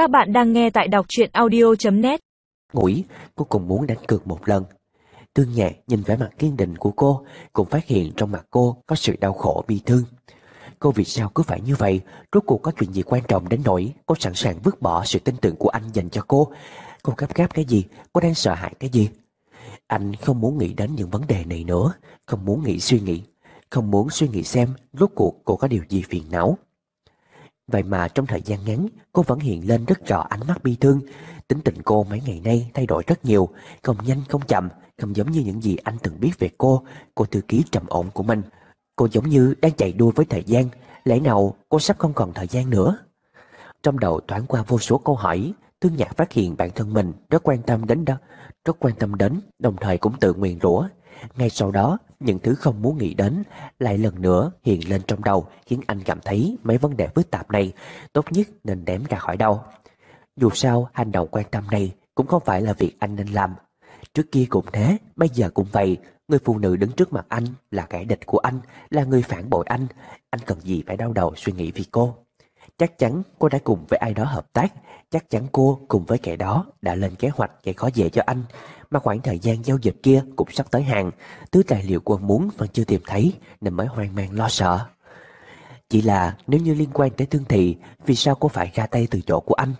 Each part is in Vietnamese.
Các bạn đang nghe tại đọc truyện audio.net Ngủi, cô cùng muốn đánh cược một lần. Tương nhạc nhìn vẻ mặt kiên định của cô, cũng phát hiện trong mặt cô có sự đau khổ bi thương. Cô vì sao cứ phải như vậy, rốt cuộc có chuyện gì quan trọng đến nỗi cô sẵn sàng vứt bỏ sự tin tưởng của anh dành cho cô. Cô gấp gáp cái gì, cô đang sợ hãi cái gì? Anh không muốn nghĩ đến những vấn đề này nữa, không muốn nghĩ suy nghĩ, không muốn suy nghĩ xem rốt cuộc cô có điều gì phiền não. Vậy mà trong thời gian ngắn, cô vẫn hiện lên rất rõ ánh mắt bi thương. Tính tình cô mấy ngày nay thay đổi rất nhiều, không nhanh không chậm, không giống như những gì anh từng biết về cô, cô thư ký trầm ổn của mình. Cô giống như đang chạy đua với thời gian, lẽ nào cô sắp không còn thời gian nữa? Trong đầu thoáng qua vô số câu hỏi, Tương Nhạc phát hiện bản thân mình rất quan tâm đến đó, rất quan tâm đến, đồng thời cũng tự nguyền rủa. Ngay sau đó, những thứ không muốn nghĩ đến lại lần nữa hiện lên trong đầu khiến anh cảm thấy mấy vấn đề phức tạp này tốt nhất nên đếm ra khỏi đầu. Dù sao, hành động quan tâm này cũng không phải là việc anh nên làm. Trước kia cũng thế, bây giờ cũng vậy. Người phụ nữ đứng trước mặt anh là kẻ địch của anh, là người phản bội anh. Anh cần gì phải đau đầu suy nghĩ vì cô. Chắc chắn cô đã cùng với ai đó hợp tác. Chắc chắn cô cùng với kẻ đó đã lên kế hoạch gây khó dễ cho anh. Mà khoảng thời gian giao dịch kia cũng sắp tới hàng Thứ tài liệu cô muốn vẫn chưa tìm thấy Nên mới hoang mang lo sợ. Chỉ là nếu như liên quan tới thương thị, Vì sao cô phải ra tay từ chỗ của anh?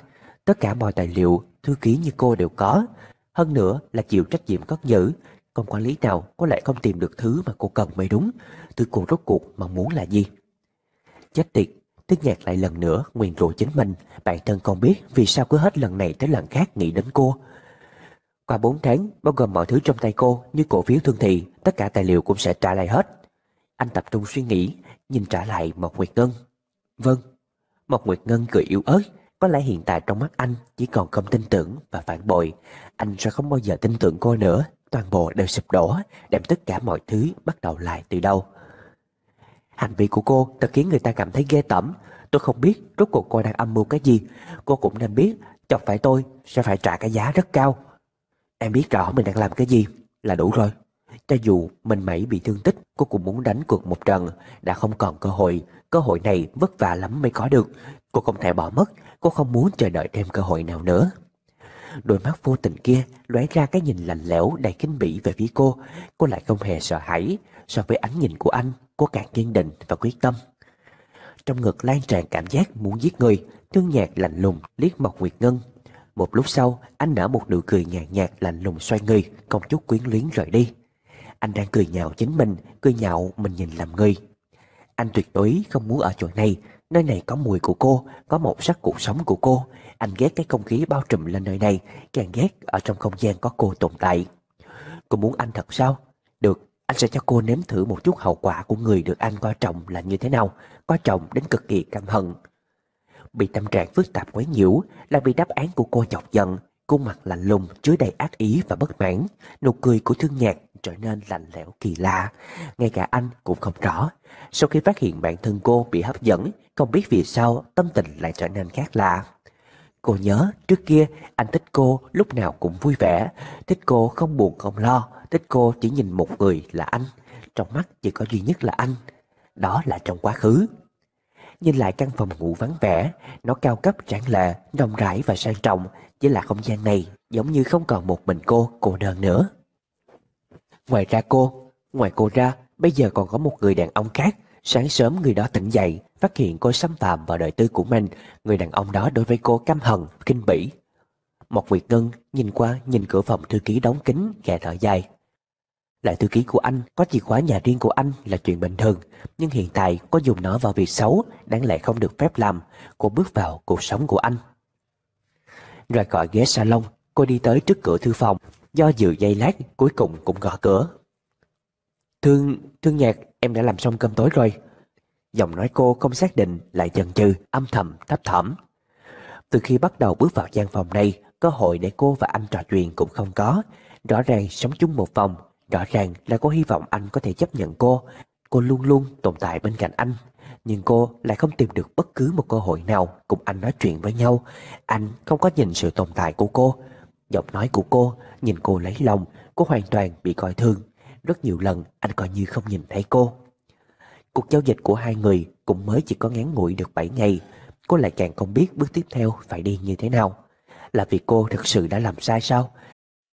Tất cả mọi tài liệu, Thư ký như cô đều có. Hơn nữa là chịu trách nhiệm cất giữ. Còn quản lý nào có lẽ không tìm được thứ mà cô cần mới đúng. Thứ cô rốt cuộc mong muốn là gì? Chết tiệt Tiết nhạc lại lần nữa nguyền rủa chính mình. Bản thân không biết vì sao cứ hết lần này tới lần khác nghĩ đến cô. Qua 4 tháng, Bao gồm mọi thứ trong tay cô, Như cổ phiếu thương thị, Tất cả tài liệu cũng sẽ trả lại hết. Anh tập trung suy nghĩ, Nhìn trả lại Mộc Nguyệt Ngân. Vâng. Mộc Nguyệt Ngân cười yếu ớt, Có lẽ hiện tại trong mắt anh Chỉ còn không tin tưởng và phản bội. Anh sẽ không bao giờ tin tưởng cô nữa. Toàn bộ đều sụp đổ, Đem tất cả mọi thứ bắt đầu lại từ đâu. Hành vi của cô thật khiến người ta cảm thấy ghê tởm. Tôi không biết rốt cuộc cô đang âm mưu cái gì. Cô cũng nên biết, Chọc phải tôi sẽ phải trả cái giá rất cao. Em biết rõ mình đang làm cái gì Là đủ rồi. Cho dù mình mẩy bị thương tích, Cô cũng muốn đánh cuộc một trận. Đã không còn cơ hội Cơ hội này vất vả lắm mới có được. Cô không thể bỏ mất, Cô không muốn chờ đợi thêm cơ hội nào nữa. Đôi mắt vô tình kia lóe ra cái nhìn lạnh lẽo đầy kinh bỉ về phía cô. Cô lại không hề sợ hãi So với ánh nhìn của anh. Cô càng kiên định và quyết tâm. Trong ngực lan tràn cảm giác muốn giết người, Thương nhạc lạnh lùng liếc Mộc Nguyệt Ngân. Một lúc sau, Anh nở một nụ cười nhạt nhạt lạnh lùng xoay người, Không chút quyến luyến rời đi. Anh đang cười nhạo chính mình, Cười nhạo mình nhìn làm người. Anh tuyệt đối không muốn ở chỗ này, Nơi này có mùi của cô, Có một sắc cuộc sống của cô. Anh ghét cái không khí bao trùm lên nơi này, Càng ghét ở trong không gian có cô tồn tại. Cô muốn anh thật sao? Được anh sẽ cho cô nếm thử một chút hậu quả của người được anh coi trọng là như thế nào, coi trọng đến cực kỳ căm hận. Bị tâm trạng phức tạp quấy nhiễu là bị đáp án của cô chọc giận, khuôn mặt lạnh lùng chứa đầy ác ý và bất mãn, nụ cười của thương nhạc trở nên lạnh lẽo kỳ lạ. Ngay cả anh cũng không rõ. Sau khi phát hiện bản thân cô bị hấp dẫn, không biết vì sao tâm tình lại trở nên khác lạ. Cô nhớ trước kia anh thích cô lúc nào cũng vui vẻ, thích cô không buồn không lo, tích cô chỉ nhìn một người là anh, trong mắt chỉ có duy nhất là anh. Đó là trong quá khứ. Nhìn lại căn phòng ngủ vắng vẻ, nó cao cấp tráng lệ, rộng rãi và sang trọng, chỉ là không gian này giống như không còn một mình cô, cô đơn nữa. Ngoài ra cô, ngoài cô ra, bây giờ còn có một người đàn ông khác. Sáng sớm người đó tỉnh dậy, phát hiện cô xâm phạm vào đời tư của mình. Người đàn ông đó đối với cô căm hận, kinh bỉ. Một việc Ngân nhìn qua nhìn cửa phòng thư ký đóng kín, khẽ thở dài. Lại thư ký của anh có chìa khóa nhà riêng của anh là chuyện bình thường Nhưng hiện tại có dùng nó vào việc xấu Đáng lẽ không được phép làm Cô bước vào cuộc sống của anh. Rồi gọi ghế salon Cô đi tới trước cửa thư phòng. Do dự dây lát cuối cùng cũng gõ cửa. Thương, thương nhạc em đã làm xong cơm tối rồi. Giọng nói cô không xác định lại chần chừ âm thầm thấp thỏm. Từ khi bắt đầu bước vào gian phòng này Cơ hội để cô và anh trò chuyện cũng không có. Rõ ràng sống chung một phòng Rõ ràng là cô hy vọng anh có thể chấp nhận cô. Cô luôn luôn tồn tại bên cạnh anh. Nhưng cô lại không tìm được bất cứ một cơ hội nào Cùng anh nói chuyện với nhau. Anh không có nhìn sự tồn tại của cô. Giọng nói của cô, Nhìn cô lấy lòng, Cô hoàn toàn bị coi thương Rất nhiều lần, anh coi như không nhìn thấy cô. Cuộc giao dịch của hai người Cũng mới chỉ có ngắn ngủi được 7 ngày. Cô lại càng không biết bước tiếp theo phải đi như thế nào. Là vì cô thực sự đã làm sai sao?